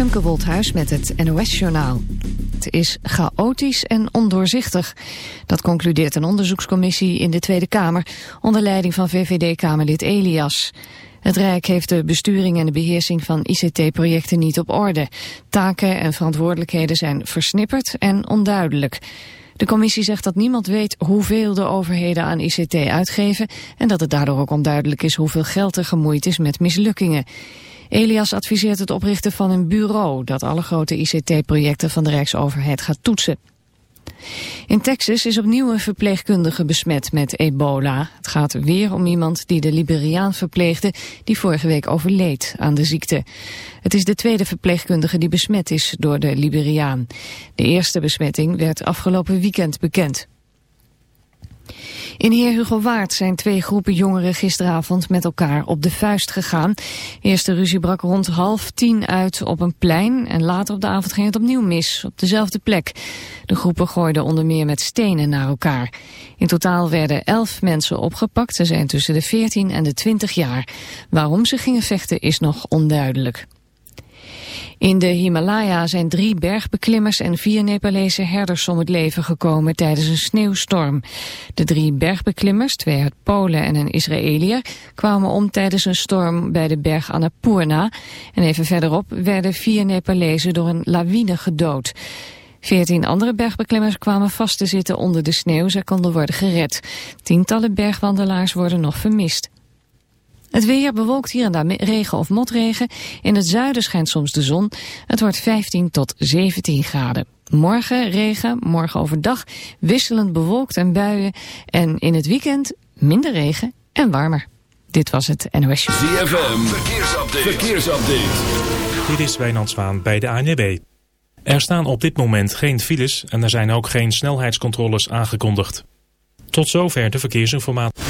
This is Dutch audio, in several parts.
Femke Wolthuis met het NOS-journaal. Het is chaotisch en ondoorzichtig. Dat concludeert een onderzoekscommissie in de Tweede Kamer... onder leiding van VVD-Kamerlid Elias. Het Rijk heeft de besturing en de beheersing van ICT-projecten niet op orde. Taken en verantwoordelijkheden zijn versnipperd en onduidelijk. De commissie zegt dat niemand weet hoeveel de overheden aan ICT uitgeven... en dat het daardoor ook onduidelijk is hoeveel geld er gemoeid is met mislukkingen. Elias adviseert het oprichten van een bureau dat alle grote ICT-projecten van de Rijksoverheid gaat toetsen. In Texas is opnieuw een verpleegkundige besmet met ebola. Het gaat weer om iemand die de Liberiaan verpleegde... die vorige week overleed aan de ziekte. Het is de tweede verpleegkundige die besmet is door de Liberiaan. De eerste besmetting werd afgelopen weekend bekend. In Heer Hugo zijn twee groepen jongeren gisteravond met elkaar op de vuist gegaan. Eerste ruzie brak rond half tien uit op een plein en later op de avond ging het opnieuw mis, op dezelfde plek. De groepen gooiden onder meer met stenen naar elkaar. In totaal werden elf mensen opgepakt, ze zijn tussen de 14 en de 20 jaar. Waarom ze gingen vechten is nog onduidelijk. In de Himalaya zijn drie bergbeklimmers en vier Nepalese herders om het leven gekomen tijdens een sneeuwstorm. De drie bergbeklimmers, twee uit Polen en een Israëliër, kwamen om tijdens een storm bij de berg Annapurna. En even verderop werden vier Nepalezen door een lawine gedood. Veertien andere bergbeklimmers kwamen vast te zitten onder de sneeuw. Zij konden worden gered. Tientallen bergwandelaars worden nog vermist. Het weer bewolkt hier en daar regen of motregen. In het zuiden schijnt soms de zon. Het wordt 15 tot 17 graden. Morgen regen, morgen overdag wisselend bewolkt en buien. En in het weekend minder regen en warmer. Dit was het NOS Show. ZFM, verkeersupdate. verkeersupdate. Dit is Wijnand Zwaan bij de ANWB. Er staan op dit moment geen files en er zijn ook geen snelheidscontroles aangekondigd. Tot zover de verkeersinformatie.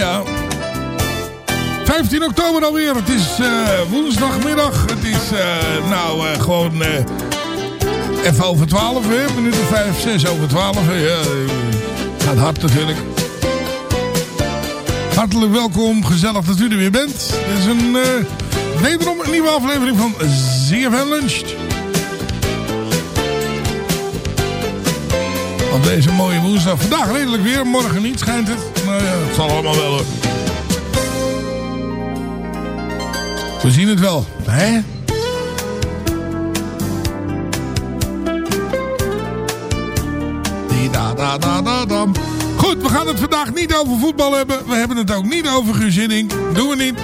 Ja, ja. 15 oktober alweer. Het is eh, woensdagmiddag. Het is uh, nou uh, gewoon even over 12, hè? Minuten 5, 6 over 12. Ja, gaat hard natuurlijk. Hartelijk welkom. Gezellig dat u er weer bent. Dit is een, wederom een nieuwe aflevering van ZFM Lunch. Op deze mooie woensdag. Vandaag redelijk weer, morgen niet schijnt het. Nou ja, het zal allemaal wel hoor. We zien het wel, hè? Da, da, da, da, da. Goed, we gaan het vandaag niet over voetbal hebben. We hebben het ook niet over gezinning. Doen we niet.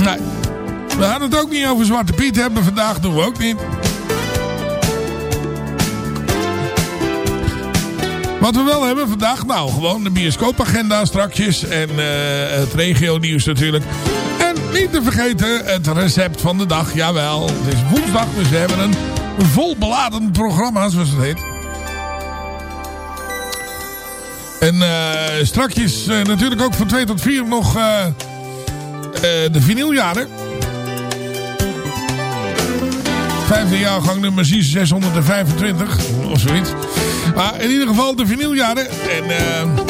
Nee. We gaan het ook niet over Zwarte Piet hebben vandaag. Doen we ook niet. Wat we wel hebben vandaag, nou gewoon de bioscoopagenda strakjes en uh, het regio nieuws natuurlijk. En niet te vergeten het recept van de dag, jawel. Het is woensdag, dus we hebben een volbeladen programma zoals het heet. En uh, strakjes uh, natuurlijk ook van 2 tot 4 nog de vinyljaren. Vijfde jaargang nummer 625 of zoiets. Maar in ieder geval de vinyljaren. En uh,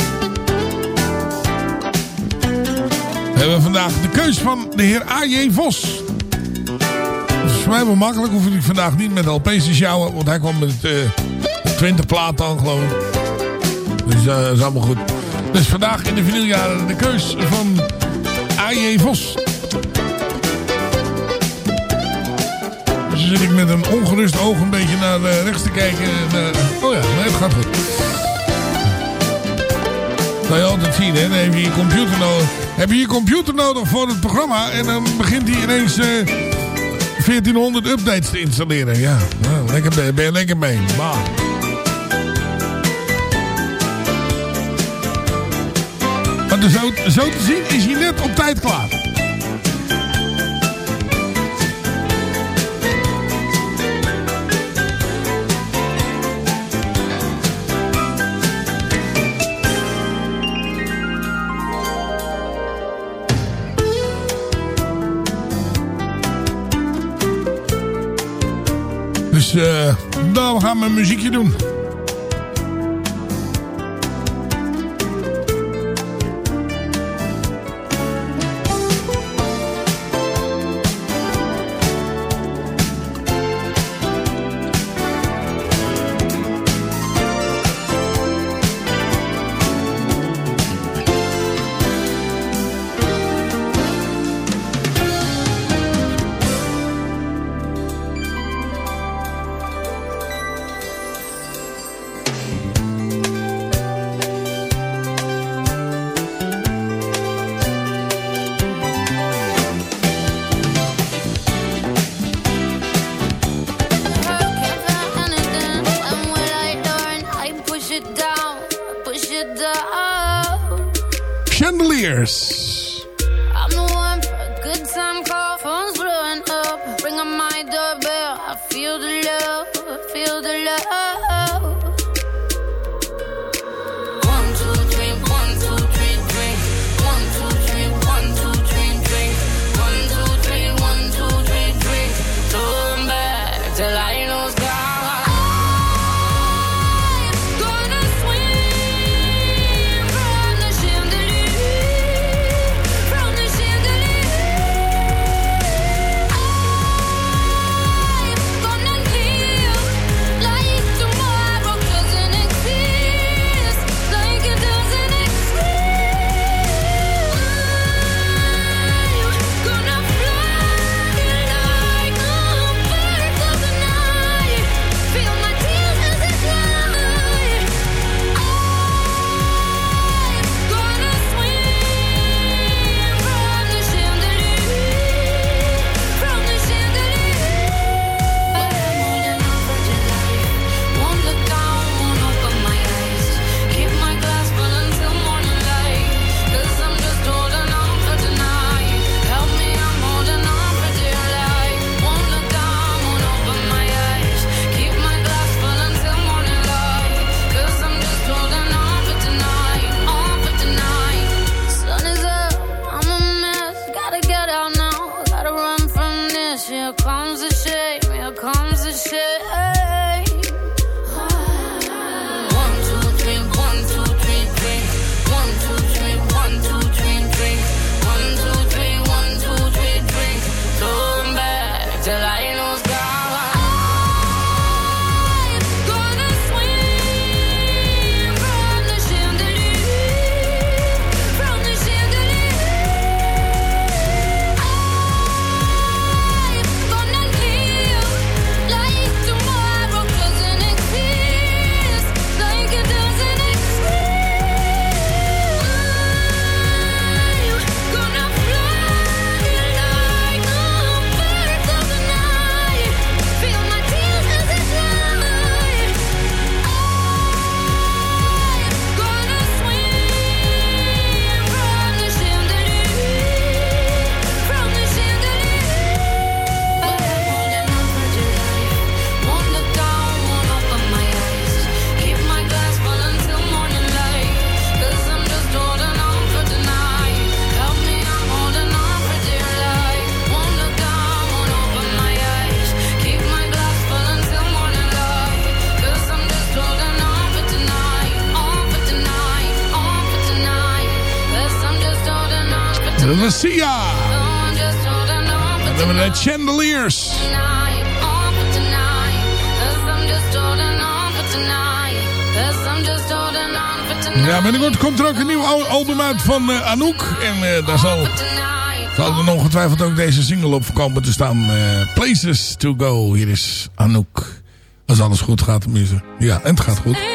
we hebben vandaag de keus van de heer A.J. Vos. Dat is voor mij wel makkelijk. Hoef ik vandaag niet met LP's te sjouwen. Want hij kwam met uh, 20 plaat dan geloof ik. Dus dat is allemaal goed. Dus vandaag in de vinyljaren de keus van A.J. Vos. Zit ik met een ongerust oog een beetje naar uh, rechts te kijken. Naar, oh ja, nee, het gaat goed. Dat kan je altijd zien, hè. Dan heb je je computer nodig. Heb je je computer nodig voor het programma. En dan begint hij ineens uh, 1400 updates te installeren. Ja, nou, lekker, ben je lekker mee. Maar... Maar zo, zo te zien is hij net op tijd klaar. Dus nou, we gaan mijn muziekje doen. Garcia. We hebben de Chandeliers. Ja, binnenkort komt er ook een nieuw album uit van eh, Anouk. En eh, daar zal, zal er ongetwijfeld ook deze single op komen te staan. Eh, Places to go. Hier is Anouk. Als alles goed gaat tenminste. Ja, en het gaat goed.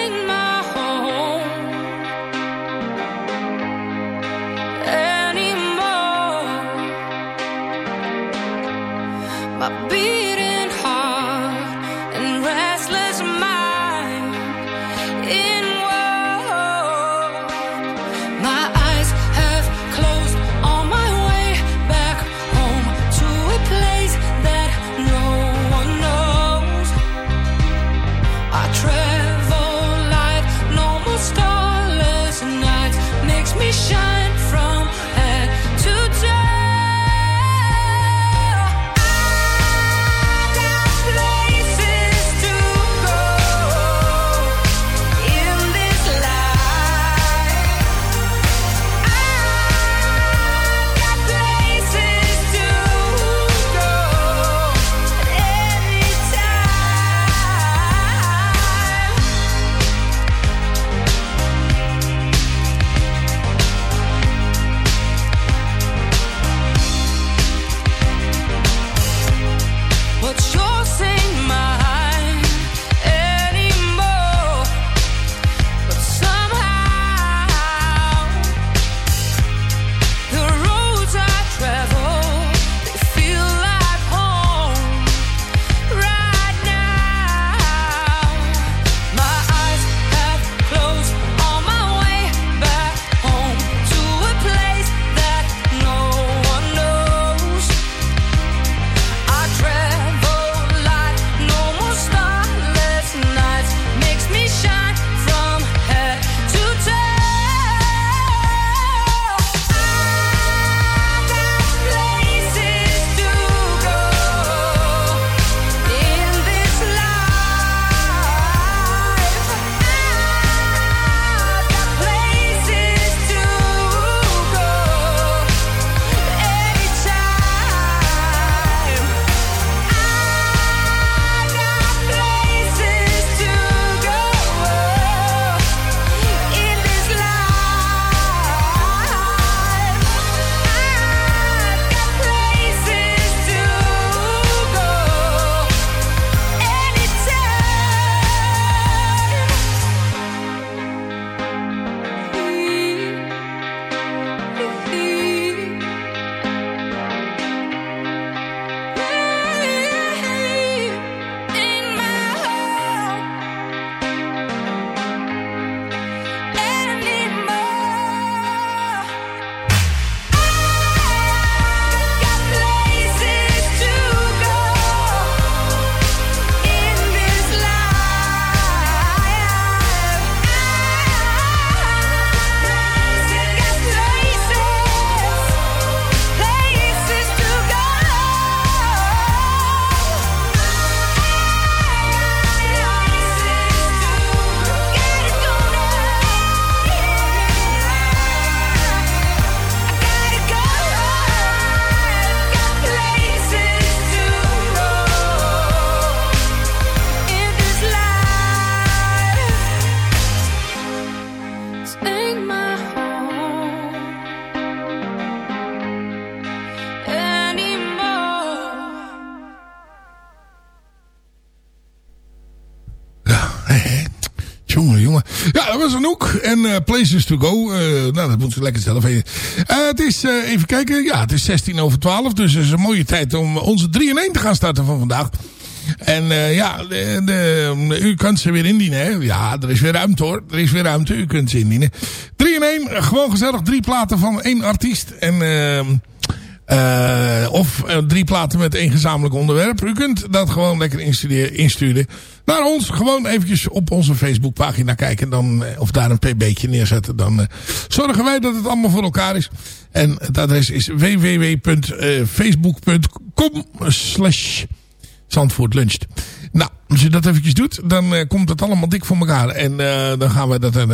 Eh, Places to Go. eh, nou, dat moet ze lekker zelf weten. Eh, het is, even kijken. Ja, het is 16 over 12. Dus het is een mooie tijd om onze 3 in 1 te gaan starten van vandaag. En ja, de, u kunt ze weer indienen. Hè? Ja, er is weer ruimte hoor. Er is weer ruimte. U kunt ze indienen. 3 in 1. Gewoon gezellig. Drie platen van één artiest. En... eh, of eh, drie platen met één gezamenlijk onderwerp. U kunt dat gewoon lekker insturen, naar ons. Gewoon eventjes op onze Facebookpagina kijken. Dan, eh, of daar een pb'tje neerzetten. Dan zorgen wij dat het allemaal voor elkaar is. En het adres is www.facebook.com slash Zandvoort. Nou, als je dat eventjes doet, dan eh, komt het allemaal dik voor elkaar. En eh, dan gaan we dat eh,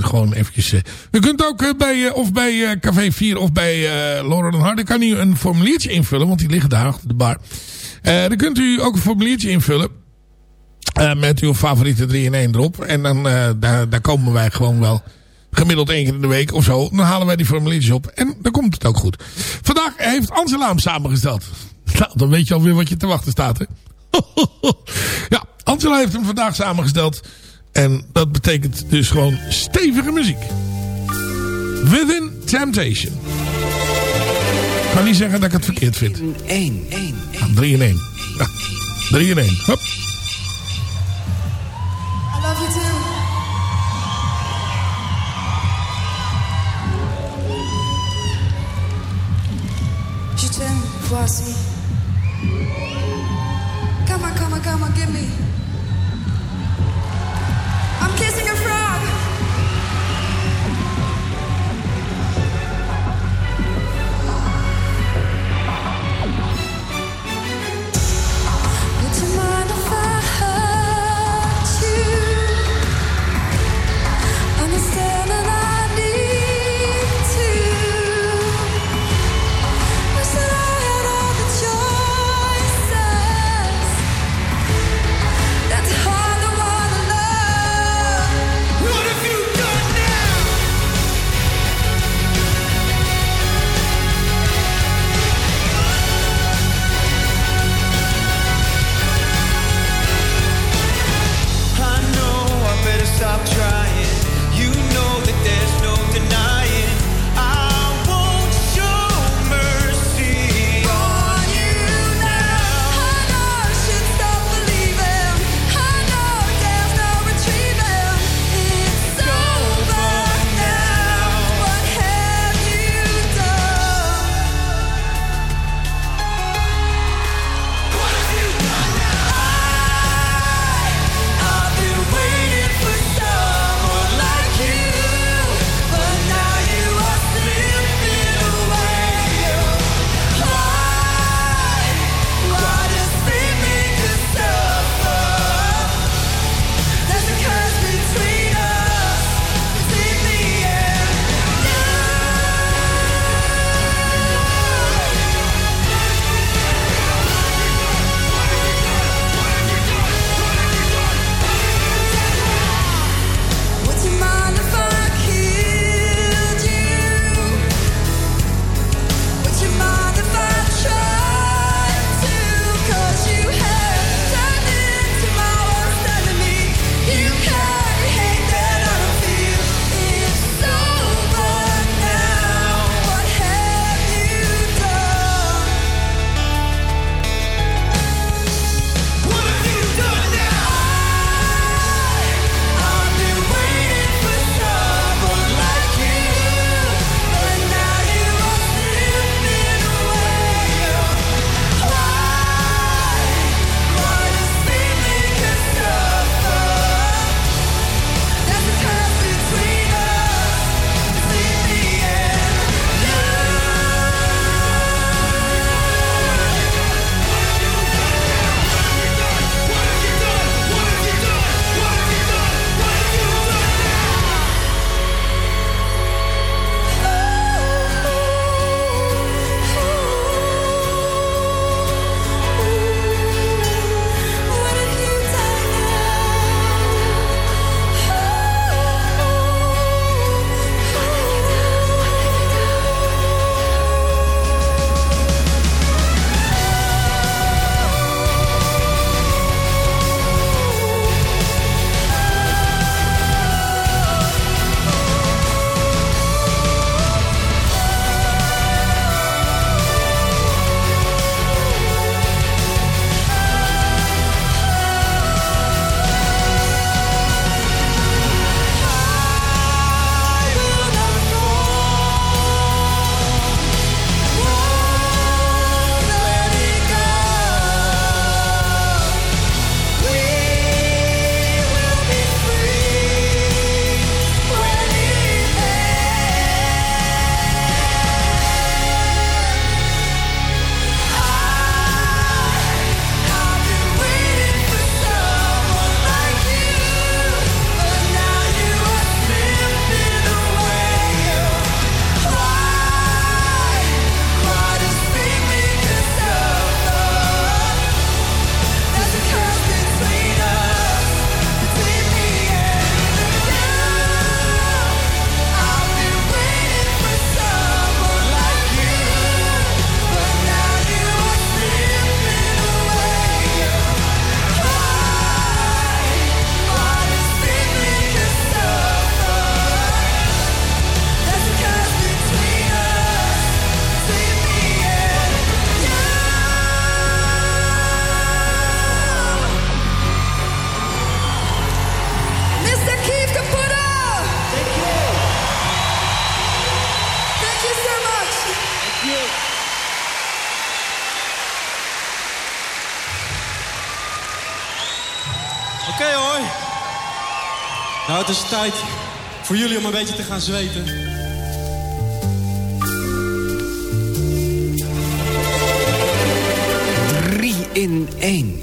gewoon eventjes... U kunt ook bij, of bij Café 4 of bij Laurel en Hardy... kan u een formuliertje invullen, want die liggen daar achter de bar. Dan kunt u ook een formuliertje invullen. met uw favoriete 3 in 1 erop. En dan daar, daar komen wij gewoon wel gemiddeld één keer in de week of zo. Dan halen wij die formuliertjes op. En dan komt het ook goed. Vandaag heeft Angela hem samengesteld. Nou, dan weet je alweer wat je te wachten staat, hè? ja, Angela heeft hem vandaag samengesteld. En dat betekent dus gewoon stevige muziek. Within Temptation. Ik kan niet zeggen dat ik het verkeerd vind. 1, 1, Ja, 3 in 1. Ja, 3 in 1. Hop. I love you too. Je t'aime, voici. Give me. Nou, het is tijd voor jullie om een beetje te gaan zweten. Drie in één.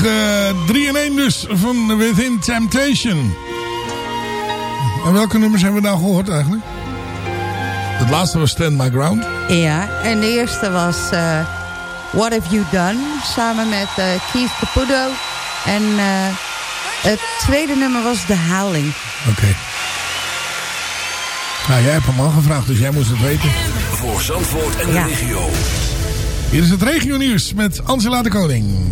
3-1 eh, dus van Within Temptation. En welke nummers hebben we nou gehoord eigenlijk? Het laatste was Stand My Ground. Ja, en de eerste was eh, What Have You Done? Samen met eh, Keith Caputo. En het tweede nummer was De Haling. Oké. Nou, jij hebt hem al gevraagd, dus jij moest het weten. Voor Zandvoort en de regio. Hier is het regio nieuws met Angela de Koning.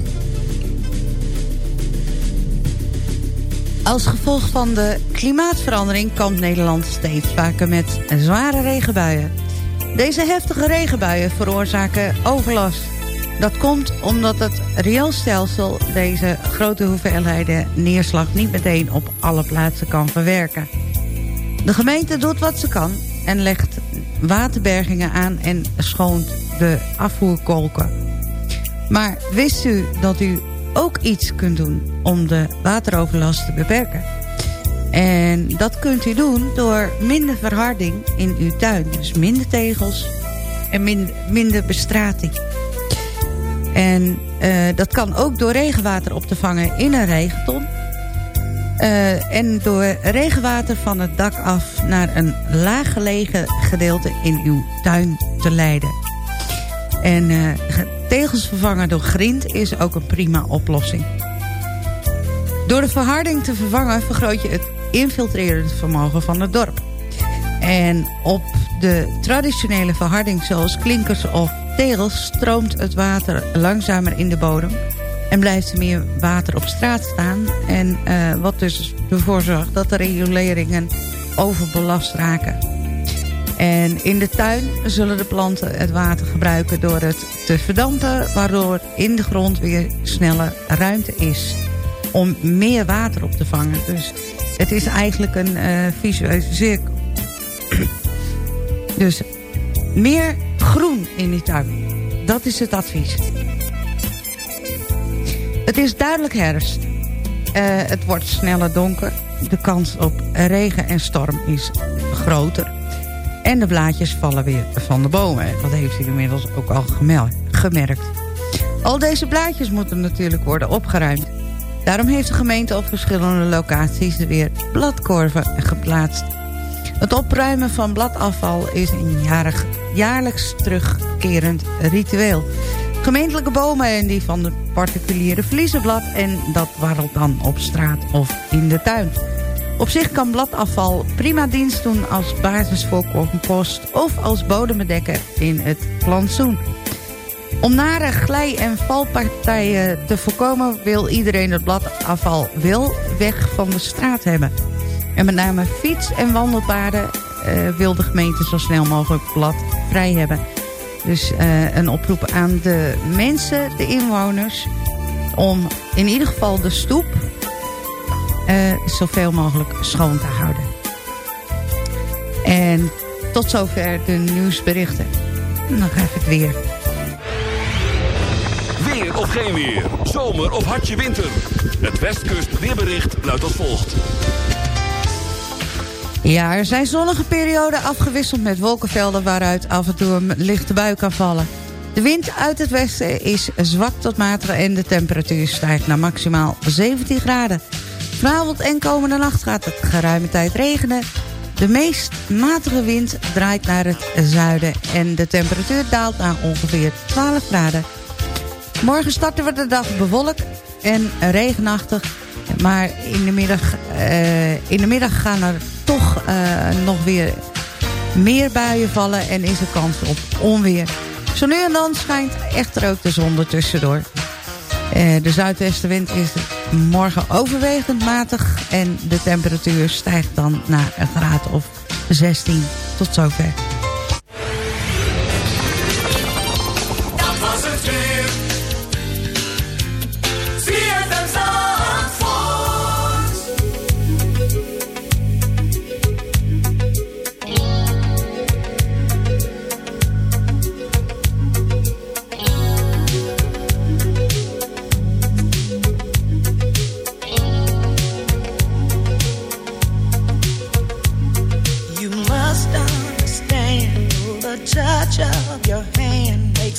Als gevolg van de klimaatverandering kampt Nederland steeds vaker met zware regenbuien. Deze heftige regenbuien veroorzaken overlast. Dat komt omdat het rioolstelsel deze grote hoeveelheden neerslag niet meteen op alle plaatsen kan verwerken. De gemeente doet wat ze kan en legt waterbergingen aan en schoont de afvoerkolken. Maar wist u dat u ook iets kunt doen om de wateroverlast te beperken? En dat kunt u doen door minder verharding in uw tuin. Dus minder tegels en minder, bestrating. En eh, dat kan ook door regenwater op te vangen in een regenton. Eh, en door regenwater van het dak af naar een laaggelegen gedeelte in uw tuin te leiden. En eh, tegels vervangen door grind is ook een prima oplossing. Door de verharding te vervangen vergroot je het infiltrerend vermogen van het dorp. En op de traditionele verharding zoals klinkers of tegels stroomt het water langzamer in de bodem en blijft er meer water op straat staan. En eh, wat dus ervoor zorgt dat de rioleringen overbelast raken. En in de tuin zullen de planten het water gebruiken door het te verdampen... waardoor in de grond weer sneller ruimte is om meer water op te vangen. Dus het is eigenlijk een eh visueuze cirkel. dus meer groen in die tuin. Dat is het advies. Het is duidelijk herfst. Eh, het wordt sneller donker. De kans op regen en storm is groter. En de blaadjes vallen weer van de bomen. Dat heeft u inmiddels ook al gemerkt. Al deze blaadjes moeten natuurlijk worden opgeruimd. Daarom heeft de gemeente op verschillende locaties weer bladkorven geplaatst. Het opruimen van bladafval is een jaarlijks terugkerend ritueel. Gemeentelijke bomen en die van de particuliere verliezen blad... en dat warrelt dan op straat of in de tuin. Op zich kan bladafval prima dienst doen als basis voor compost... of als bodembedekker in het plantsoen. Om nare glij- en valpartijen te voorkomen... wil iedereen het bladafval wel weg van de straat hebben. En met name fiets- en wandelpaden eh, wil de gemeente zo snel mogelijk bladvrij hebben. Dus eh, een oproep aan de mensen, de inwoners... om in ieder geval de stoep zoveel mogelijk schoon te houden. En tot zover de nieuwsberichten. Dan ga ik het weer. Weer of geen weer. Zomer of hartje winter. Het Westkust weerbericht luidt als volgt. Ja, er zijn zonnige perioden afgewisseld met wolkenvelden... waaruit af en toe een lichte bui kan vallen. De wind uit het westen is zwak tot matig... en de temperatuur stijgt naar maximaal 17 graden. Vanavond en komende nacht gaat het geruime tijd regenen. De meest matige wind draait naar het zuiden... en de temperatuur daalt naar ongeveer 12 graden. Morgen starten we de dag bewolkt en regenachtig. Maar in de middag, eh, in de middag gaan er toch eh, nog weer meer buien vallen... en is er kans op onweer. Zo nu en dan schijnt echter ook de zon er tussendoor. Eh, de zuidwestenwind is morgen overwegend matig... en de temperatuur stijgt dan naar een graad of 16. Tot zover.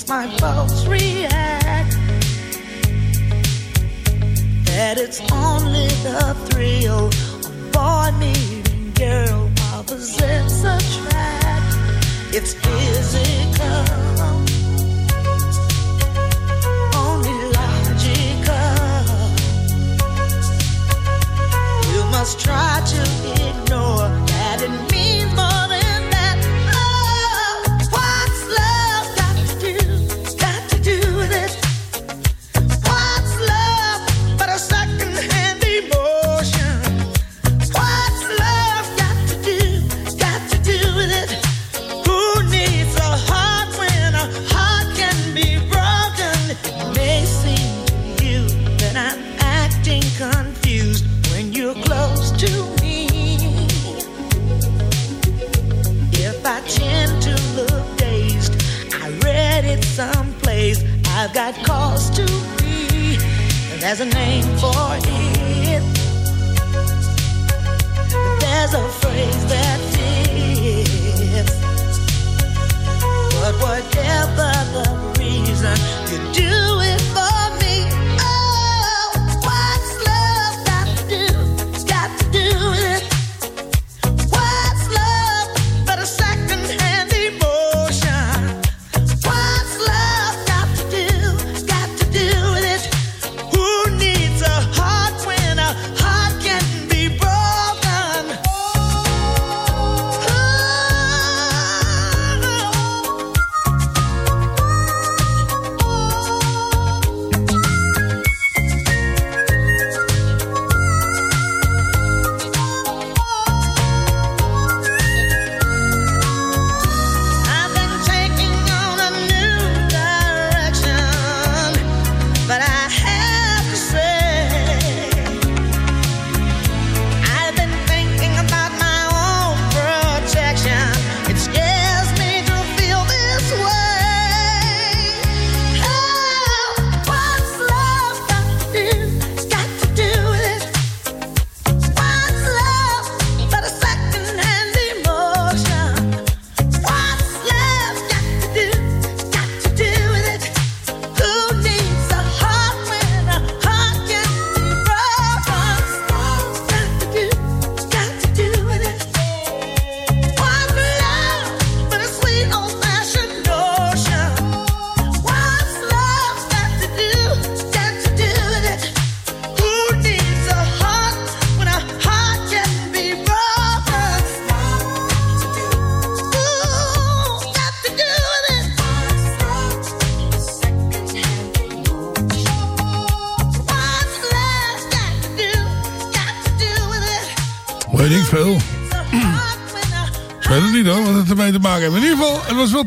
My pulse react. That it's only the thrill of boy meeting girl opposites attract. It's physical, only logical. You must try to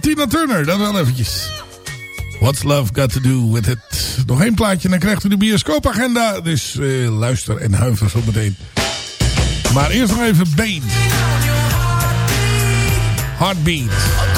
Tina Turner, dat wel eventjes. What's Love Got To Do With It? Nog één plaatje en dan krijgt u de bioscoopagenda. Dus eh, luister en huiver zo meteen. Maar eerst nog even Bane. Heartbeat.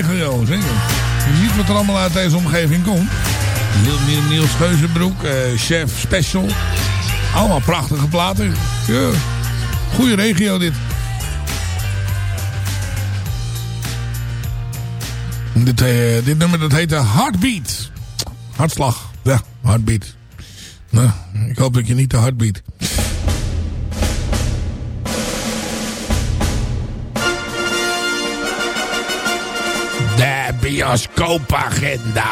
Regio. Zeker. Je ziet wat er allemaal uit deze omgeving komt. Niel- Niel- Niels Geuzenbroek, eh, Chef Special. Allemaal prachtige platen. Ja. Goede regio dit. Dit, eh, dit nummer dat heet eh, Heartbeat. Hartslag. Ja, Heartbeat. Nou, ik hoop dat je niet te hard De bioscoopagenda.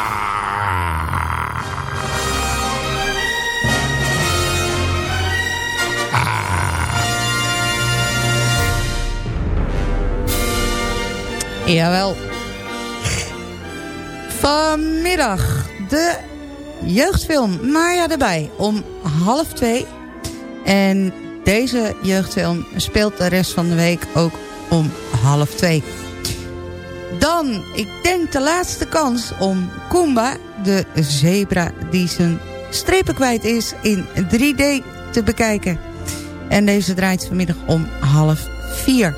Jawel. Vanmiddag de jeugdfilm Maya erbij om half twee. En deze jeugdfilm speelt de rest van de week ook om half twee. Dan, ik denk de laatste kans om Kumba, de zebra die zijn strepen kwijt is, in 3D te bekijken. En deze draait vanmiddag om half vier.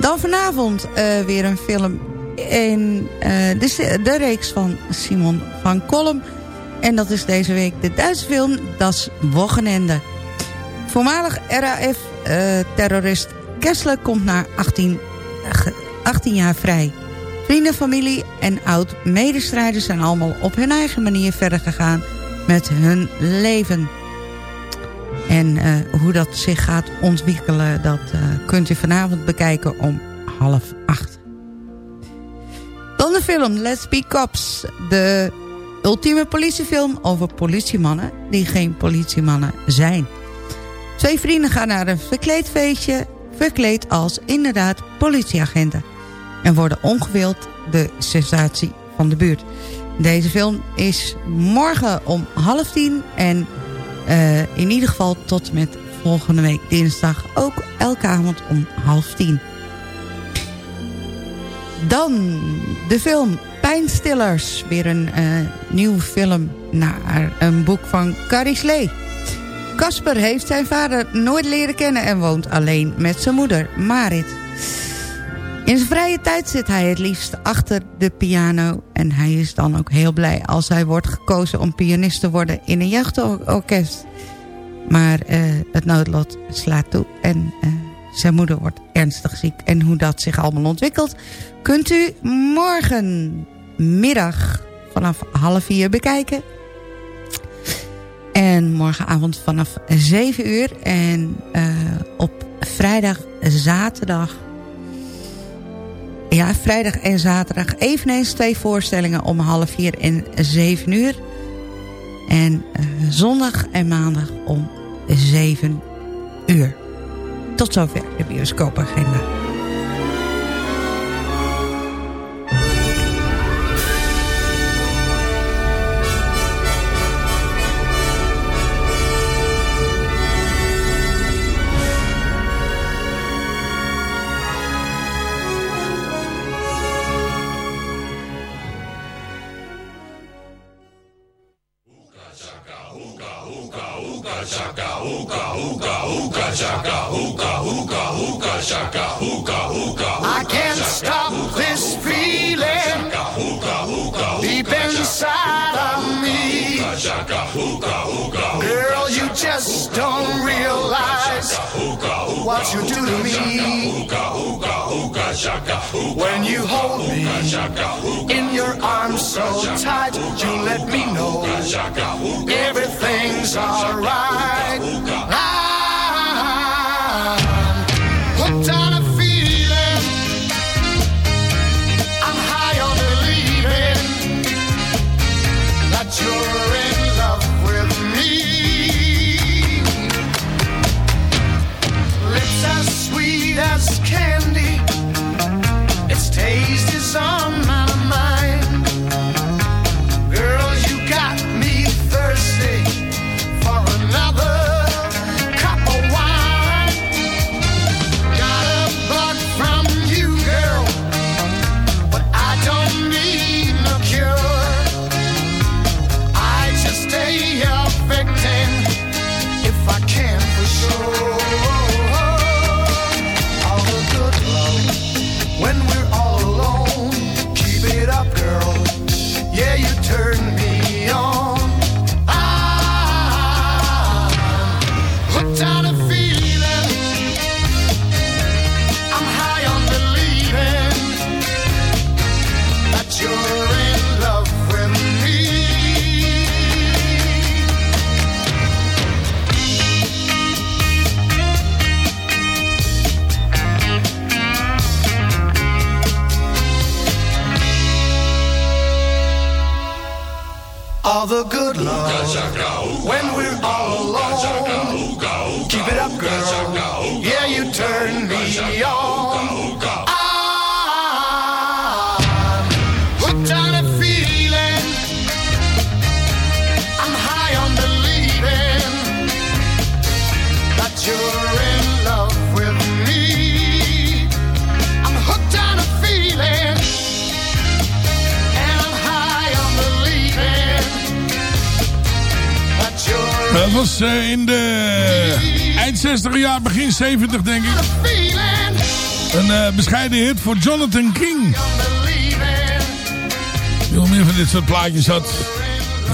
Dan vanavond eh, weer een film in eh, de, de reeks van Simon van Kolm. En dat is deze week de Duitse film Das Wochenende. Voormalig RAF-terrorist Kessler komt na 18 ge- 18 jaar vrij. Vrienden, familie en oud-medestrijders zijn allemaal op hun eigen manier verder gegaan met hun leven. En eh, hoe dat zich gaat ontwikkelen, dat eh, kunt u vanavond bekijken om half acht. Dan de film Let's Be Cops. De ultieme politiefilm over politiemannen die geen politiemannen zijn. Twee vrienden gaan naar een verkleedfeestje... verkleed als inderdaad politieagenten... en worden ongewild de sensatie van de buurt. Deze film is morgen om half tien... en eh, in ieder geval tot met volgende week dinsdag... ook elke avond om half tien. Dan de film Pijnstillers. Weer een eh, nieuwe film naar een boek van Carrie Slee. Casper heeft zijn vader nooit leren kennen en woont alleen met zijn moeder, Marit. In zijn vrije tijd zit hij het liefst achter de piano... en hij is dan ook heel blij als hij wordt gekozen om pianist te worden in een jeugdorkest. Maar eh, het noodlot slaat toe en eh, zijn moeder wordt ernstig ziek. En hoe dat zich allemaal ontwikkelt... kunt u morgenmiddag vanaf half vier bekijken. En morgenavond vanaf 7 uur. En eh, op vrijdag, zaterdag... Ja, vrijdag en zaterdag eveneens twee voorstellingen om half vier en 7 uur. En eh, zondag en maandag om 7 uur. Tot zover de bioscoopagenda. What you do to me. When you hold me in your arms so tight, you let me know everything's alright. Just can't. 70 denk ik. Een uh, bescheiden hit voor Jonathan King. Veel meer van dit soort plaatjes had.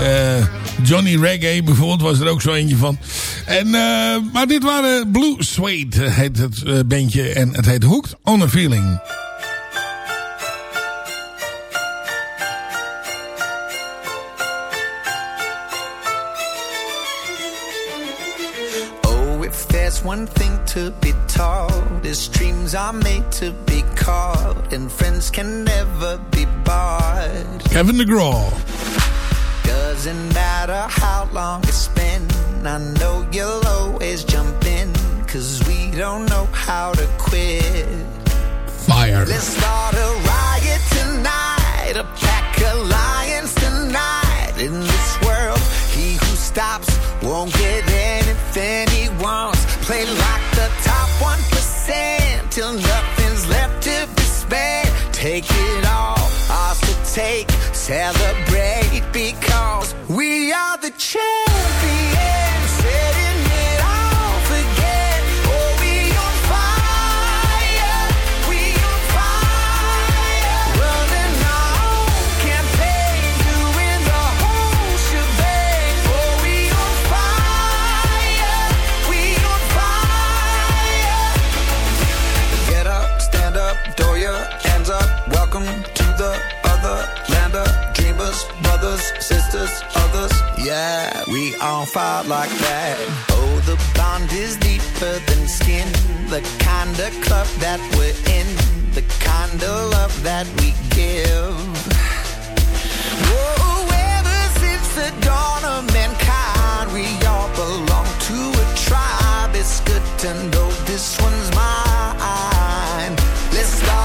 Eh, Johnny Reggae bijvoorbeeld was er ook zo eentje van. En, eh, maar dit waren Blue Suede heet het bandje. En het heet Hooked on a Feeling. Oh, one thing to be taught. His dreams are made to be caught, and friends can never be bought. Kevin DeGraw. Doesn't matter how long it's been, I know you'll always jump in, cause we don't know how to quit. Fire. Let's start a riot tonight, a pack alliance tonight. In this world, he who stops won't get anything till nothing's left to be spent. Take it all, to take, celebrate because we are the champions. All fight like that. Oh, the bond is deeper than skin. The kind of club that we're in, the kind of love that we give. Whoa, ever since the dawn of mankind, we all belong to a tribe. It's good to know this one's mine. Let's start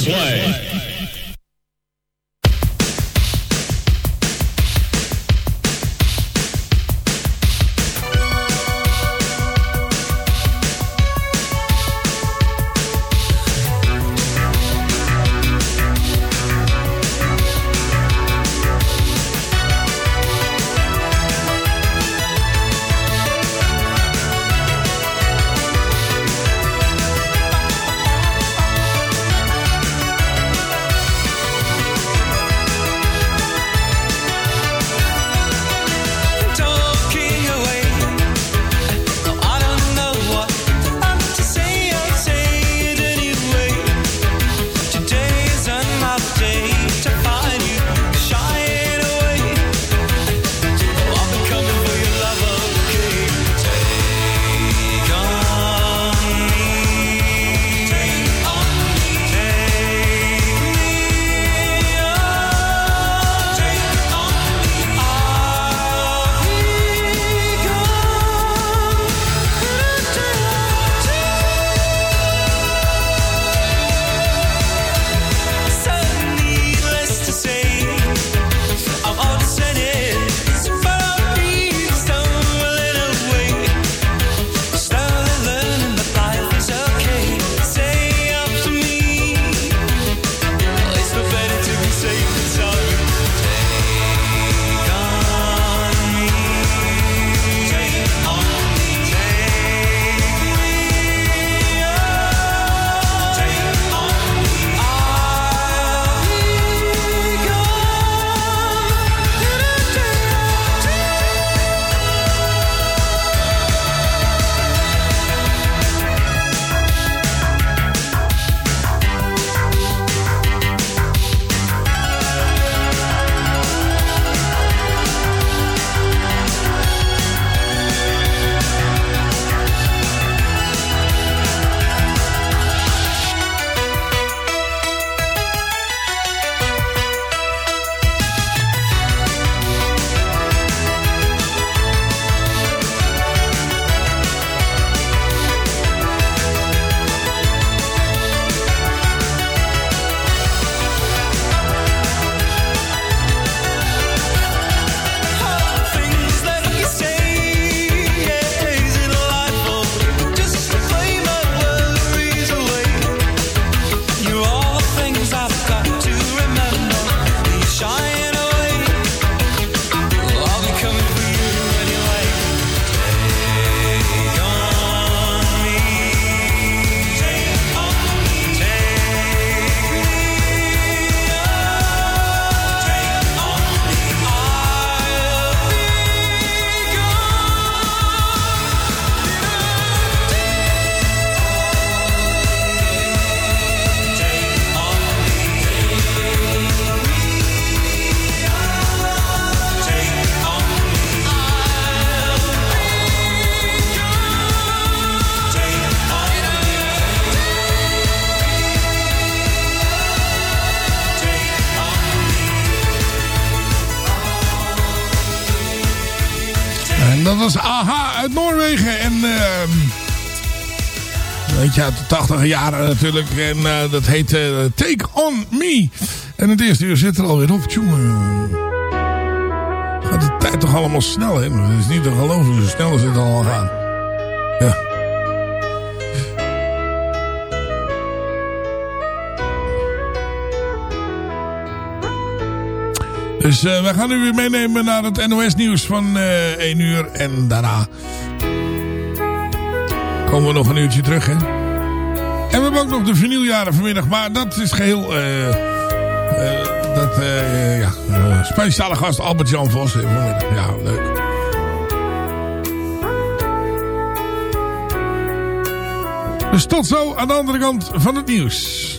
play. Was AHA uit Noorwegen. En ehm weet je, uit de tachtige jaren natuurlijk. En eh, dat heet eh, Take On Me. En het eerste uur zit er alweer op. Tjonge. Gaat de tijd toch allemaal snel, hè? Het is niet te geloven hoe snel is het allemaal gaan. Ja. Dus eh, we gaan u weer meenemen naar het NOS nieuws van eh 1 uur. En daarna komen we nog een uurtje terug, hè. En we hebben ook nog de vinyljaren vanmiddag. Maar dat is geheel... eh dat, ja, speciale gast Albert-Jan Vos. Ja, leuk. Dus tot zo aan de andere kant van het nieuws.